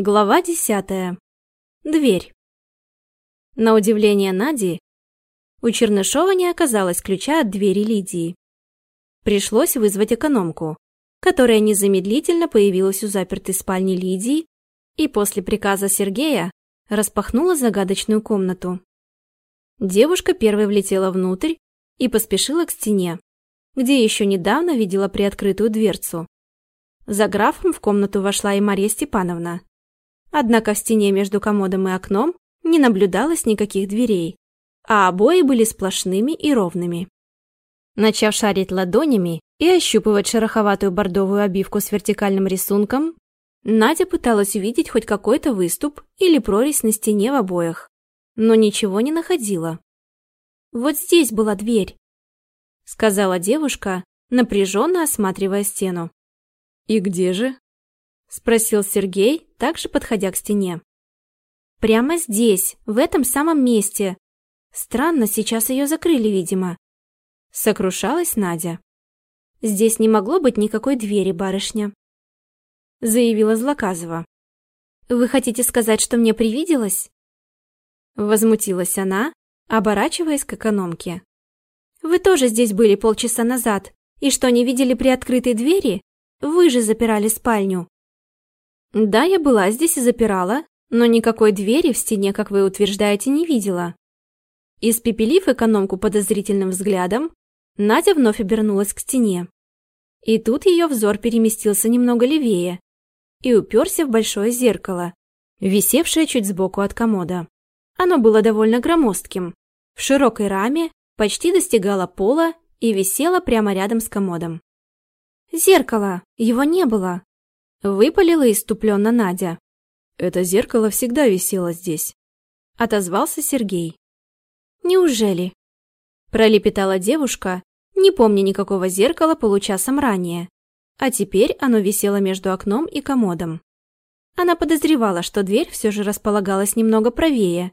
Глава десятая. Дверь. На удивление Нади, у Чернышова не оказалось ключа от двери Лидии. Пришлось вызвать экономку, которая незамедлительно появилась у запертой спальни Лидии и после приказа Сергея распахнула загадочную комнату. Девушка первой влетела внутрь и поспешила к стене, где еще недавно видела приоткрытую дверцу. За графом в комнату вошла и Мария Степановна. Однако в стене между комодом и окном не наблюдалось никаких дверей, а обои были сплошными и ровными. Начав шарить ладонями и ощупывать шероховатую бордовую обивку с вертикальным рисунком, Надя пыталась увидеть хоть какой-то выступ или прорезь на стене в обоях, но ничего не находила. «Вот здесь была дверь», — сказала девушка, напряженно осматривая стену. «И где же?» — спросил Сергей, также подходя к стене. «Прямо здесь, в этом самом месте. Странно, сейчас ее закрыли, видимо». Сокрушалась Надя. «Здесь не могло быть никакой двери, барышня», — заявила Злоказова. «Вы хотите сказать, что мне привиделось?» Возмутилась она, оборачиваясь к экономке. «Вы тоже здесь были полчаса назад, и что, не видели при открытой двери?» Вы же запирали спальню. Да, я была здесь и запирала, но никакой двери в стене, как вы утверждаете, не видела. Испепелив экономку подозрительным взглядом, Надя вновь обернулась к стене. И тут ее взор переместился немного левее и уперся в большое зеркало, висевшее чуть сбоку от комода. Оно было довольно громоздким, в широкой раме, почти достигало пола и висело прямо рядом с комодом. «Зеркало! Его не было!» Выпалила иступленно Надя. «Это зеркало всегда висело здесь», — отозвался Сергей. «Неужели?» Пролепетала девушка, не помня никакого зеркала получасом ранее, а теперь оно висело между окном и комодом. Она подозревала, что дверь все же располагалась немного правее,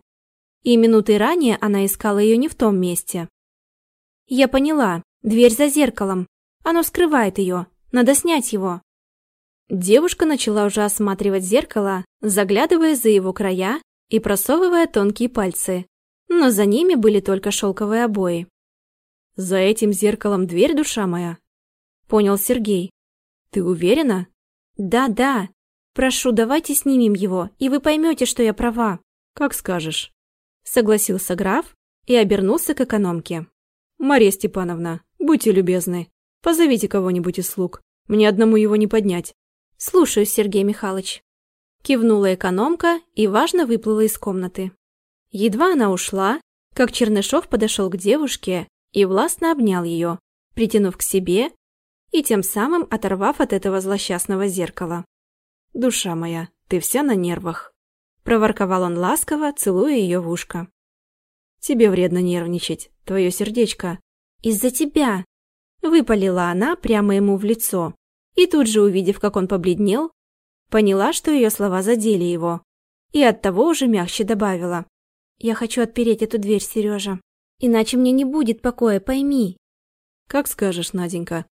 и минуты ранее она искала ее не в том месте. «Я поняла, дверь за зеркалом, оно скрывает ее. Надо снять его. Девушка начала уже осматривать зеркало, заглядывая за его края и просовывая тонкие пальцы. Но за ними были только шелковые обои. «За этим зеркалом дверь, душа моя?» Понял Сергей. «Ты уверена?» «Да, да. Прошу, давайте снимем его, и вы поймете, что я права». «Как скажешь», — согласился граф и обернулся к экономке. «Мария Степановна, будьте любезны, Позовите кого-нибудь из слуг. Мне одному его не поднять. Слушаюсь, Сергей Михайлович. Кивнула экономка и важно выплыла из комнаты. Едва она ушла, как Чернышов подошел к девушке и властно обнял ее, притянув к себе и тем самым оторвав от этого злосчастного зеркала. «Душа моя, ты вся на нервах», – проворковал он ласково, целуя ее в ушко. «Тебе вредно нервничать, твое сердечко». «Из-за тебя», Выпалила она прямо ему в лицо. И тут же, увидев, как он побледнел, поняла, что ее слова задели его. И оттого уже мягче добавила. «Я хочу отпереть эту дверь, Сережа. Иначе мне не будет покоя, пойми». «Как скажешь, Наденька.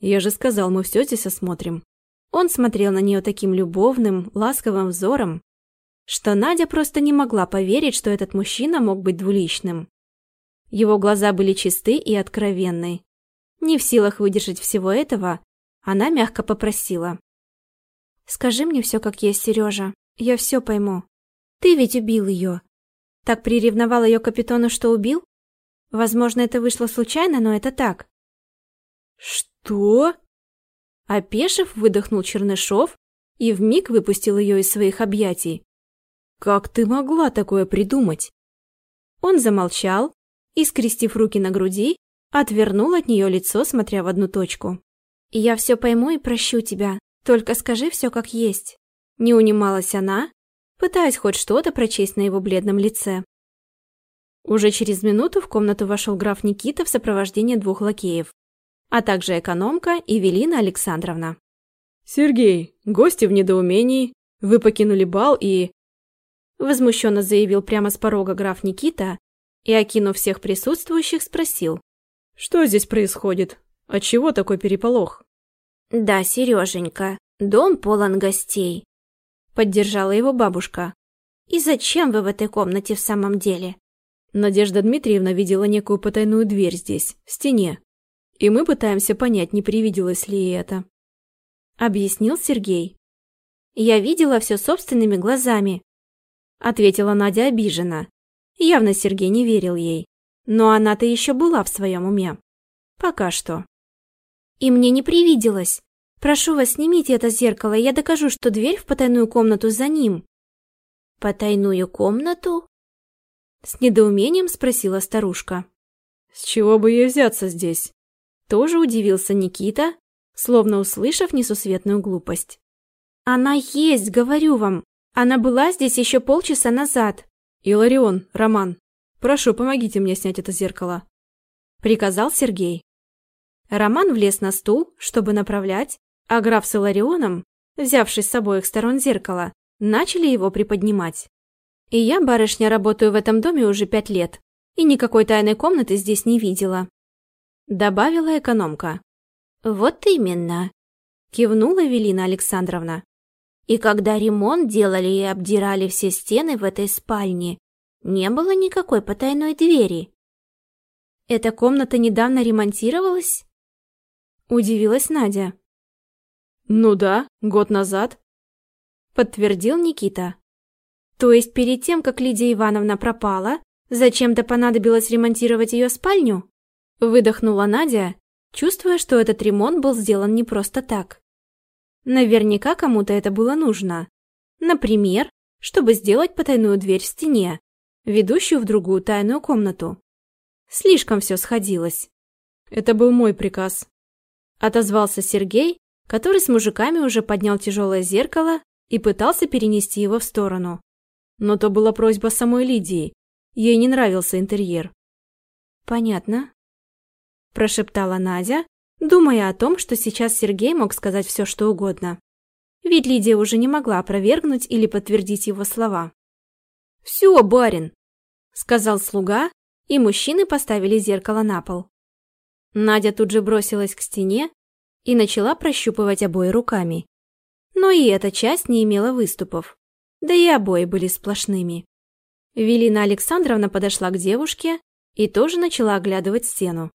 Я же сказал, мы все здесь осмотрим». Он смотрел на нее таким любовным, ласковым взором, что Надя просто не могла поверить, что этот мужчина мог быть двуличным. Его глаза были чисты и откровенны, не в силах выдержать всего этого, она мягко попросила. «Скажи мне все как есть, Сережа. Я все пойму. Ты ведь убил ее. Так приревновал ее капитану, что убил? Возможно, это вышло случайно, но это так». «Что?» Опешив, выдохнул Чернышов и вмиг выпустил ее из своих объятий. «Как ты могла такое придумать?» Он замолчал и, скрестив руки на груди, Отвернул от нее лицо, смотря в одну точку. «Я все пойму и прощу тебя, только скажи все как есть». Не унималась она, пытаясь хоть что-то прочесть на его бледном лице. Уже через минуту в комнату вошел граф Никита в сопровождении двух лакеев, а также экономка Евелина Александровна. «Сергей, гости в недоумении. Вы покинули бал и...» Возмущенно заявил прямо с порога граф Никита и, окинув всех присутствующих, спросил. Что здесь происходит? Отчего такой переполох? Да, Сереженька, дом полон гостей. Поддержала его бабушка. И зачем вы в этой комнате в самом деле? Надежда Дмитриевна видела некую потайную дверь здесь, в стене. И мы пытаемся понять, не привиделось ли это. Объяснил Сергей. Я видела все собственными глазами. Ответила Надя обиженно. Явно Сергей не верил ей. Но она-то еще была в своем уме. Пока что. И мне не привиделось. Прошу вас, снимите это зеркало, я докажу, что дверь в потайную комнату за ним. Потайную комнату? С недоумением спросила старушка. С чего бы ей взяться здесь? Тоже удивился Никита, словно услышав несусветную глупость. Она есть, говорю вам. Она была здесь еще полчаса назад. Иларион, Роман, прошу, помогите мне снять это зеркало. Приказал Сергей. Роман влез на стул, чтобы направлять, а граф с Иларионом, взявшись с обоих сторон зеркала, начали его приподнимать. И я, барышня, работаю в этом доме уже пять лет, и никакой тайной комнаты здесь не видела. Добавила экономка. Вот именно, кивнула Велина Александровна. И когда ремонт делали и обдирали все стены в этой спальне, не было никакой потайной двери. Эта комната недавно ремонтировалась? Удивилась Надя. «Ну да, год назад», — подтвердил Никита. «То есть перед тем, как Лидия Ивановна пропала, зачем-то понадобилось ремонтировать ее спальню?» Выдохнула Надя, чувствуя, что этот ремонт был сделан не просто так. Наверняка кому-то это было нужно. Например, чтобы сделать потайную дверь в стене, ведущую в другую тайную комнату. Слишком все сходилось. «Это был мой приказ», — отозвался Сергей, который с мужиками уже поднял тяжелое зеркало и пытался перенести его в сторону. Но то была просьба самой Лидии. Ей не нравился интерьер. «Понятно», – прошептала Надя, думая о том, что сейчас Сергей мог сказать все, что угодно. Ведь Лидия уже не могла опровергнуть или подтвердить его слова. «Все, барин», – сказал слуга, и мужчины поставили зеркало на пол. Надя тут же бросилась к стене и начала прощупывать обои руками. Но и эта часть не имела выступов, да и обои были сплошными. Велина Александровна подошла к девушке и тоже начала оглядывать стену.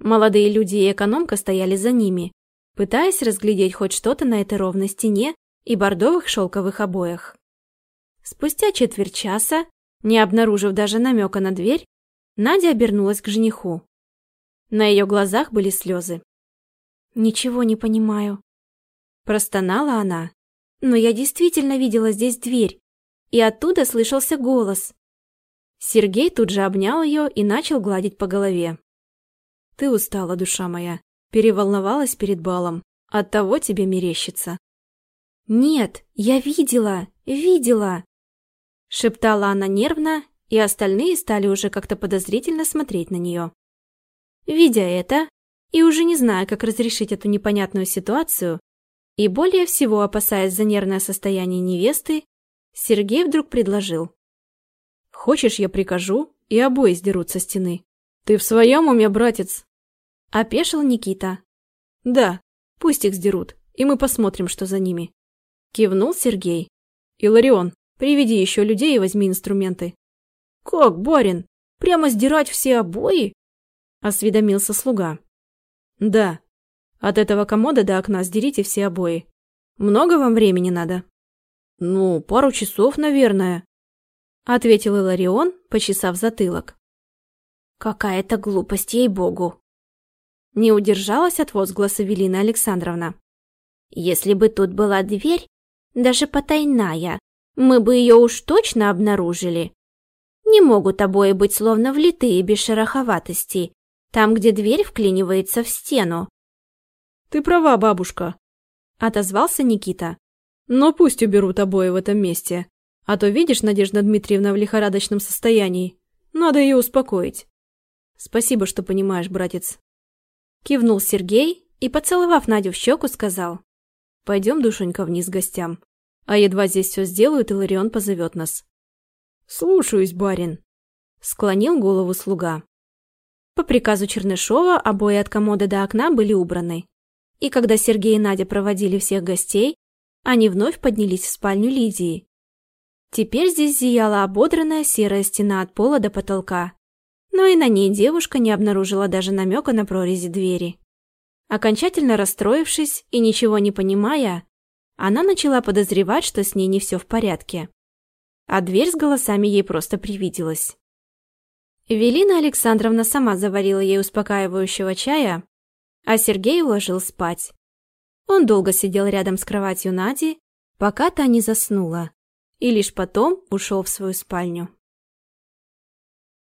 Молодые люди и экономка стояли за ними, пытаясь разглядеть хоть что-то на этой ровной стене и бордовых шелковых обоях. Спустя четверть часа, не обнаружив даже намека на дверь, Надя обернулась к жениху. На ее глазах были слезы. «Ничего не понимаю». Простонала она. «Но я действительно видела здесь дверь, и оттуда слышался голос». Сергей тут же обнял ее и начал гладить по голове. «Ты устала, душа моя, переволновалась перед балом, оттого тебе мерещится». «Нет, я видела, видела!» Шептала она нервно, и остальные стали уже как-то подозрительно смотреть на нее. Видя это, и уже не зная, как разрешить эту непонятную ситуацию, и более всего опасаясь за нервное состояние невесты, Сергей вдруг предложил. «Хочешь, я прикажу, и обои сдерут со стены. Ты в своем уме, братец?» Опешил Никита. «Да, пусть их сдерут, и мы посмотрим, что за ними». Кивнул Сергей. «Иларион, приведи еще людей и возьми инструменты». «Как, барин? Прямо сдирать все обои?» Осведомился слуга. Да. От этого комода до окна сдерите все обои. Много вам времени надо? Ну, пару часов, наверное. Ответил Иларион, почесав затылок. Какая-то глупость, ей-богу. Не удержалась от возгласа Велина Александровна. Если бы тут была дверь, даже потайная, мы бы ее уж точно обнаружили. Не могут обои быть словно влитые без шероховатостей, там, где дверь вклинивается в стену. «Ты права, бабушка», — отозвался Никита. «Но пусть уберут обои в этом месте. А то, видишь, Надежда Дмитриевна в лихорадочном состоянии. Надо ее успокоить». «Спасибо, что понимаешь, братец». Кивнул Сергей и, поцеловав Надю в щеку, сказал. «Пойдем, душенька, вниз к гостям. А едва здесь все сделают, Иларион позовет нас». «Слушаюсь, барин», — склонил голову слуга. По приказу Чернышова обои от комода до окна были убраны. И когда Сергей и Надя проводили всех гостей, они вновь поднялись в спальню Лидии. Теперь здесь зияла ободранная серая стена от пола до потолка, но и на ней девушка не обнаружила даже намека на прорези двери. Окончательно расстроившись и ничего не понимая, она начала подозревать, что с ней не все в порядке. А дверь с голосами ей просто привиделась. Эвелина Александровна сама заварила ей успокаивающего чая, а Сергей уложил спать. Он долго сидел рядом с кроватью Нади, пока та не заснула, и лишь потом ушел в свою спальню.